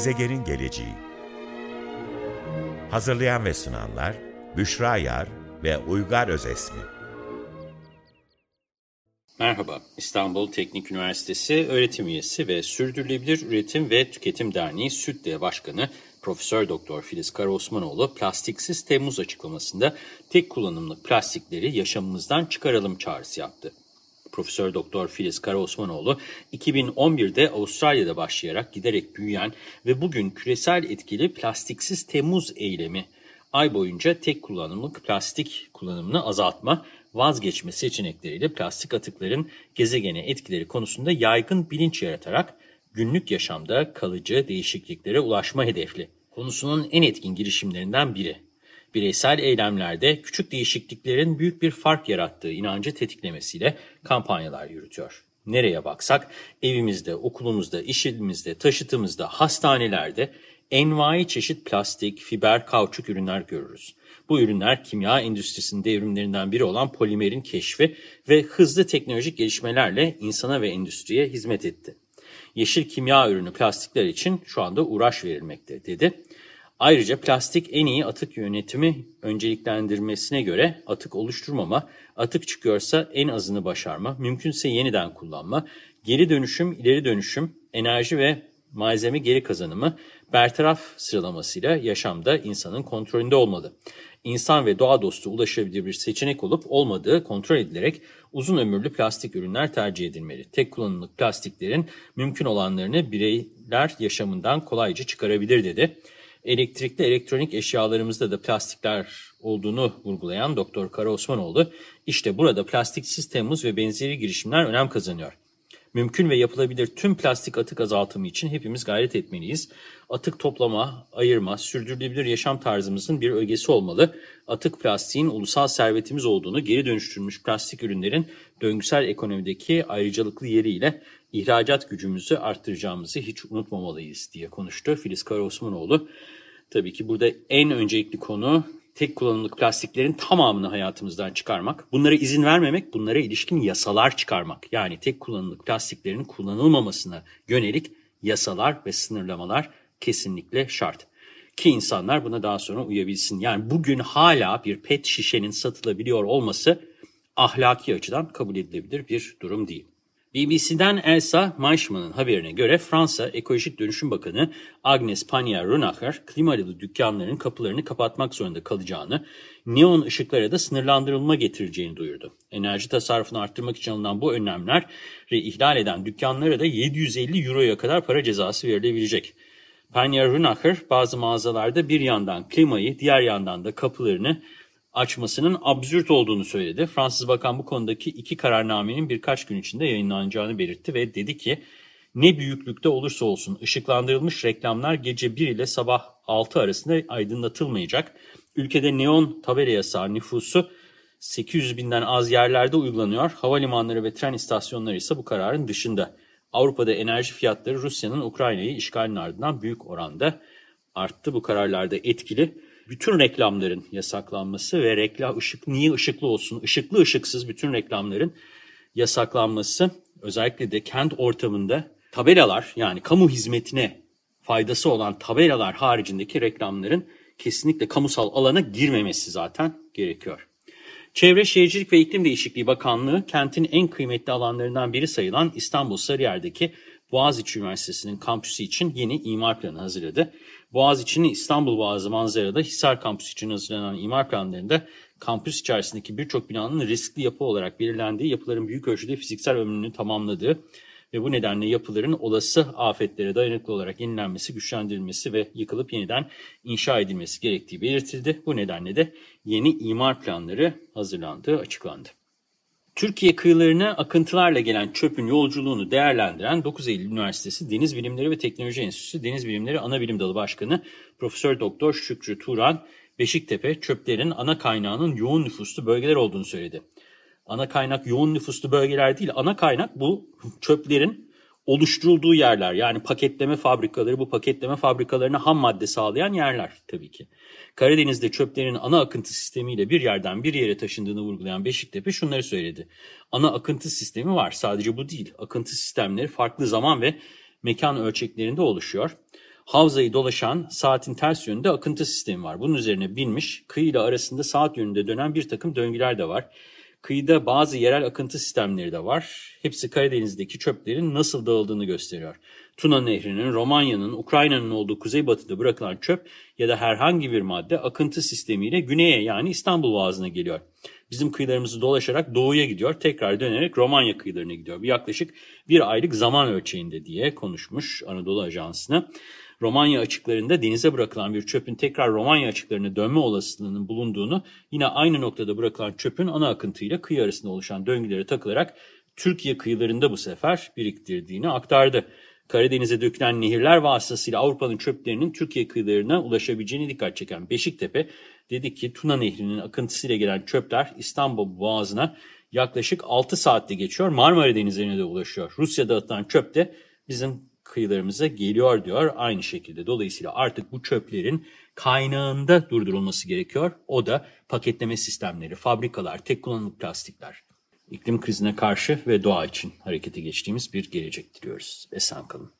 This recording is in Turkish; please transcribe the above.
Gezegenin geleceği. Hazırlayan ve sunanlar Büşra Yar ve Uygar Özesmi. Merhaba, İstanbul Teknik Üniversitesi öğretim üyesi ve Sürdürülebilir Üretim ve Tüketim Derneği SÜDDE Başkanı Profesör Doktor Filiz Karaosmanoğlu plastiksiz Temmuz açıklamasında tek kullanımlık plastikleri yaşamımızdan çıkaralım çağrısı yaptı. Profesör Doktor Filiz Karaosmanoğlu 2011'de Avustralya'da başlayarak giderek büyüyen ve bugün küresel etkili plastiksiz Temmuz eylemi ay boyunca tek kullanımlık plastik kullanımını azaltma, vazgeçme seçenekleriyle plastik atıkların gezegene etkileri konusunda yaygın bilinç yaratarak günlük yaşamda kalıcı değişikliklere ulaşma hedefli. Konusunun en etkin girişimlerinden biri. Bireysel eylemlerde küçük değişikliklerin büyük bir fark yarattığı inancı tetiklemesiyle kampanyalar yürütüyor. Nereye baksak evimizde, okulumuzda, iş yerimizde, taşıtımızda, hastanelerde envai çeşit plastik, fiber, kauçuk ürünler görürüz. Bu ürünler kimya endüstrisinin devrimlerinden biri olan polimerin keşfi ve hızlı teknolojik gelişmelerle insana ve endüstriye hizmet etti. Yeşil kimya ürünü plastikler için şu anda uğraş verilmekte dedi. Ayrıca plastik en iyi atık yönetimi önceliklendirmesine göre atık oluşturmama, atık çıkıyorsa en azını başarma, mümkünse yeniden kullanma, geri dönüşüm, ileri dönüşüm, enerji ve malzeme geri kazanımı bertaraf sıralamasıyla yaşamda insanın kontrolünde olmalı. İnsan ve doğa dostu ulaşabilir bir seçenek olup olmadığı kontrol edilerek uzun ömürlü plastik ürünler tercih edilmeli. Tek kullanımlık plastiklerin mümkün olanlarını bireyler yaşamından kolayca çıkarabilir dedi. Elektrikli elektronik eşyalarımızda da plastikler olduğunu vurgulayan Doktor Kara Osmanoğlu, işte burada plastiksiz Temmuz ve benzeri girişimler önem kazanıyor. Mümkün ve yapılabilir tüm plastik atık azaltımı için hepimiz gayret etmeliyiz. Atık toplama, ayırma, sürdürülebilir yaşam tarzımızın bir ögesi olmalı. Atık plastiğin ulusal servetimiz olduğunu, geri dönüştürülmüş plastik ürünlerin döngüsel ekonomideki ayrıcalıklı yeriyle ihracat gücümüzü arttıracağımızı hiç unutmamalıyız diye konuştu Filiz Karaosmanoğlu. Tabii ki burada en öncelikli konu tek kullanımlık plastiklerin tamamını hayatımızdan çıkarmak, bunlara izin vermemek, bunlara ilişkin yasalar çıkarmak. Yani tek kullanımlık plastiklerin kullanılmamasına yönelik yasalar ve sınırlamalar kesinlikle şart. Ki insanlar buna daha sonra uyabilsin. Yani bugün hala bir pet şişenin satılabiliyor olması ahlaki açıdan kabul edilebilir bir durum değil. BBC'den Elsa Maishman'ın haberine göre Fransa Ekolojik Dönüşüm Bakanı Agnes Pannier-Runacher klimalı dükkanların kapılarını kapatmak zorunda kalacağını, neon ışıklara da sınırlandırılma getireceğini duyurdu. Enerji tasarrufunu arttırmak için alınan bu önlemler ve ihlal eden dükkanlara da 750 euroya kadar para cezası verilebilecek. Pannier-Runacher bazı mağazalarda bir yandan klimayı diğer yandan da kapılarını açmasının absürt olduğunu söyledi. Fransız bakan bu konudaki iki kararnamenin birkaç gün içinde yayınlanacağını belirtti ve dedi ki ne büyüklükte olursa olsun ışıklandırılmış reklamlar gece 1 ile sabah 6 arasında aydınlatılmayacak. Ülkede neon tabela yasağı nüfusu 800 binden az yerlerde uygulanıyor. Havalimanları ve tren istasyonları ise bu kararın dışında. Avrupa'da enerji fiyatları Rusya'nın Ukrayna'yı işgalinin ardından büyük oranda arttı. Bu kararlarda etkili bütün reklamların yasaklanması ve reklam ışık niye ışıklı olsun, ışıklı ışıksız bütün reklamların yasaklanması özellikle de kent ortamında tabelalar yani kamu hizmetine faydası olan tabelalar haricindeki reklamların kesinlikle kamusal alana girmemesi zaten gerekiyor. Çevre Şehircilik ve İklim Değişikliği Bakanlığı kentin en kıymetli alanlarından biri sayılan İstanbul Sarıyer'deki Boğaziçi Üniversitesi'nin kampüsü için yeni imar planı hazırladı. Boğaziçi'nin İstanbul Boğazı manzarada Hisar kampüsü için hazırlanan imar planlarında kampüs içerisindeki birçok binanın riskli yapı olarak belirlendiği, yapıların büyük ölçüde fiziksel ömrünü tamamladığı ve bu nedenle yapıların olası afetlere dayanıklı olarak yenilenmesi, güçlendirilmesi ve yıkılıp yeniden inşa edilmesi gerektiği belirtildi. Bu nedenle de yeni imar planları hazırlandığı açıklandı. Türkiye kıyılarına akıntılarla gelen çöpün yolculuğunu değerlendiren 9 Eylül Üniversitesi Deniz Bilimleri ve Teknoloji Enstitüsü Deniz Bilimleri Ana Bilim Dalı Başkanı Profesör Doktor Şükrü Turan, Beşiktepe çöplerin ana kaynağının yoğun nüfuslu bölgeler olduğunu söyledi. Ana kaynak yoğun nüfuslu bölgeler değil, ana kaynak bu çöplerin oluşturulduğu yerler. Yani paketleme fabrikaları, bu paketleme fabrikalarına ham madde sağlayan yerler tabii ki. Karadeniz'de çöplerin ana akıntı sistemiyle bir yerden bir yere taşındığını vurgulayan Beşiktepe şunları söyledi. Ana akıntı sistemi var. Sadece bu değil. Akıntı sistemleri farklı zaman ve mekan ölçeklerinde oluşuyor. havzayı dolaşan saatin ters yönünde akıntı sistemi var. Bunun üzerine binmiş kıyıyla arasında saat yönünde dönen bir takım döngüler de var. Kıyıda bazı yerel akıntı sistemleri de var. Hepsi Karadeniz'deki çöplerin nasıl dağıldığını gösteriyor. Tuna Nehri'nin, Romanya'nın, Ukrayna'nın olduğu kuzeybatıda bırakılan çöp ya da herhangi bir madde akıntı sistemiyle güneye yani İstanbul Boğazı'na geliyor. Bizim kıyılarımızı dolaşarak doğuya gidiyor, tekrar dönerek Romanya kıyılarına gidiyor. Yaklaşık bir aylık zaman ölçeğinde diye konuşmuş Anadolu Ajansı'na. Romanya açıklarında denize bırakılan bir çöpün tekrar Romanya açıklarına dönme olasılığının bulunduğunu, yine aynı noktada bırakılan çöpün ana akıntıyla kıyı arasında oluşan döngülere takılarak Türkiye kıyılarında bu sefer biriktirdiğini aktardı. Karadeniz'e dökülen nehirler vasıtasıyla Avrupa'nın çöplerinin Türkiye kıyılarına ulaşabileceğini dikkat çeken Beşiktepe, dedi ki Tuna Nehri'nin akıntısıyla gelen çöpler İstanbul Boğazı'na yaklaşık 6 saatte geçiyor. Marmara Denizi'ne de ulaşıyor. Rusya'da atılan çöp de bizim kıyılarımıza geliyor diyor aynı şekilde. Dolayısıyla artık bu çöplerin kaynağında durdurulması gerekiyor. O da paketleme sistemleri, fabrikalar, tek kullanımlık plastikler. İklim krizine karşı ve doğa için harekete geçtiğimiz bir gelecek diliyoruz. Esen kalın.